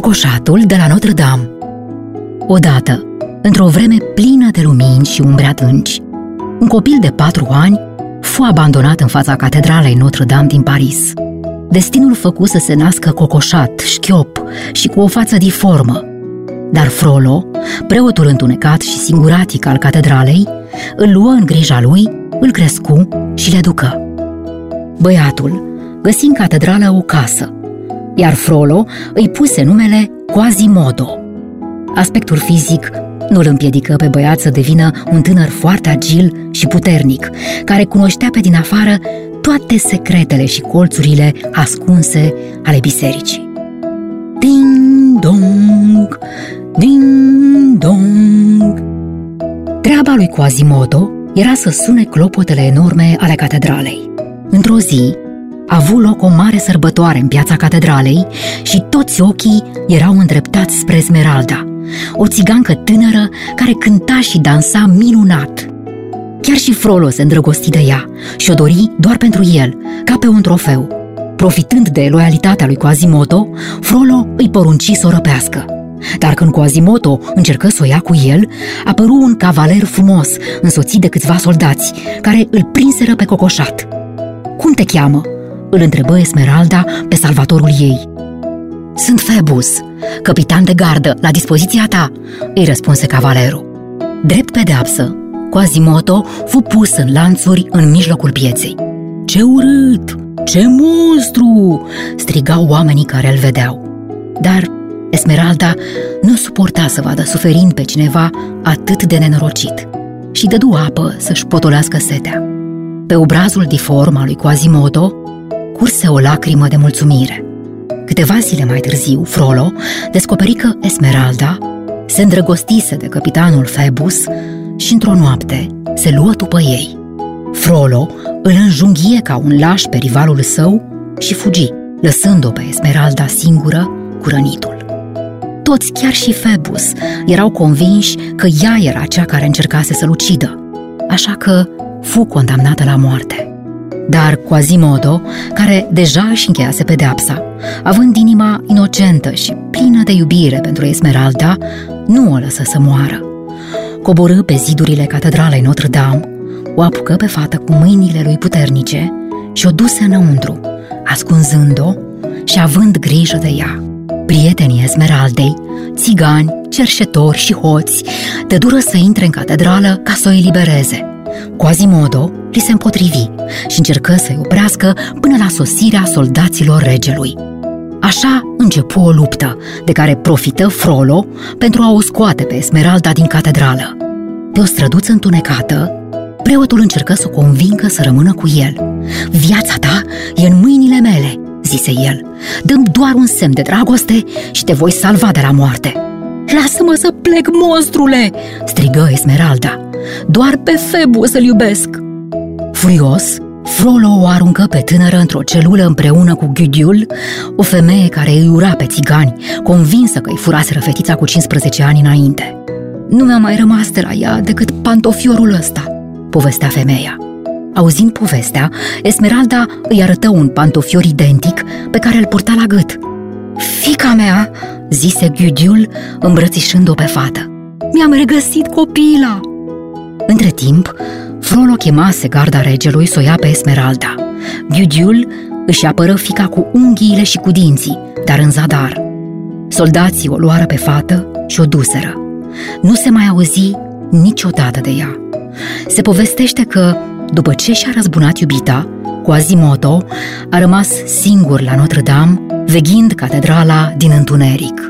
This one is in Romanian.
Cocoșatul de la Notre-Dame Odată, într-o vreme plină de lumini și umbre adânci, un copil de patru ani fu abandonat în fața catedralei Notre-Dame din Paris. Destinul făcu să se nască cocoșat, șchiop și cu o față diformă. Dar Frollo, preotul întunecat și singuratic al catedralei, îl luă în grija lui, îl crescu și le educă. Băiatul găsi în catedrală o casă, iar Frollo îi puse numele Quasimodo. Aspectul fizic nu îl împiedică pe băiat să devină un tânăr foarte agil și puternic, care cunoștea pe din afară toate secretele și colțurile ascunse ale bisericii. Ding-dong, ding-dong. Treaba lui Quasimodo era să sune clopotele enorme ale catedralei. Într-o zi, a avut loc o mare sărbătoare în piața catedralei și toți ochii erau îndreptați spre Esmeralda, o țigancă tânără care cânta și dansa minunat. Chiar și Frollo se îndrăgosti de ea și o dori doar pentru el, ca pe un trofeu. Profitând de loialitatea lui Quasimodo, Frollo îi porunci să o răpească. Dar când Quasimodo încercă să o ia cu el, apăru un cavaler frumos, însoțit de câțiva soldați, care îl prinseră pe cocoșat. Cum te cheamă?" Îl întrebă Esmeralda pe salvatorul ei. Sunt Febus, capitan de gardă, la dispoziția ta, îi răspunse cavalerul. Drept pedeapsă, Quasimodo fu pus în lanțuri în mijlocul pieței. Ce urât! Ce monstru! strigau oamenii care îl vedeau. Dar Esmeralda nu suporta să vadă suferind pe cineva atât de nenorocit și dădu apă să-și potolească setea. Pe obrazul diform al lui Quasimodo curse o lacrimă de mulțumire. Câteva zile mai târziu, Frollo descoperi că Esmeralda se îndrăgostise de capitanul Phoebus și într-o noapte se luă după ei. Frollo îl înjunghie ca un laș pe rivalul său și fugi, lăsând-o pe Esmeralda singură cu rănitul. Toți, chiar și Phoebus, erau convinși că ea era cea care încercase să-l ucidă, așa că fu condamnată la moarte. Dar Quasimodo, care deja își încheiase pedeapsa, având inima inocentă și plină de iubire pentru Esmeralda, nu o lăsă să moară. Coborâ pe zidurile catedralei Notre-Dame, o apucă pe fată cu mâinile lui puternice și o duse înăuntru, ascunzând-o și având grijă de ea. Prietenii Esmeraldei, țigani, cerșetori și hoți, te dură să intre în catedrală ca să o elibereze. Quasimodo li se împotrivi și încercă să-i oprească până la sosirea soldaților regelui. Așa începu o luptă, de care profită Frollo pentru a o scoate pe Esmeralda din catedrală. Pe o străduță întunecată, preotul încercă să o convingă să rămână cu el. Viața ta e în mâinile mele, zise el. Dăm doar un semn de dragoste și te voi salva de la moarte. Lasă-mă să plec, monstrule!" strigă Esmeralda. Doar pe Febu să-l iubesc!" Furios, Frollo o aruncă pe tânără într-o celulă împreună cu Ghiudiul, o femeie care îi ura pe țigani, convinsă că îi furaseră fetița cu 15 ani înainte. Nu mi-a mai rămas de la ea decât pantofiorul ăsta, povestea femeia. Auzind povestea, Esmeralda îi arătă un pantofior identic pe care îl purta la gât. Fica mea, zise Ghiudiul, îmbrățișând-o pe fată. Mi-am regăsit copila! Între timp, Frollo chemase garda regelui să o ia pe Esmeralda. Ghiudiul își apără fica cu unghiile și cu dinții, dar în zadar. Soldații o luară pe fată și o duseră. Nu se mai auzi niciodată de ea. Se povestește că, după ce și-a răzbunat iubita, Quasimodo a rămas singur la Notre-Dame, veghind catedrala din întuneric.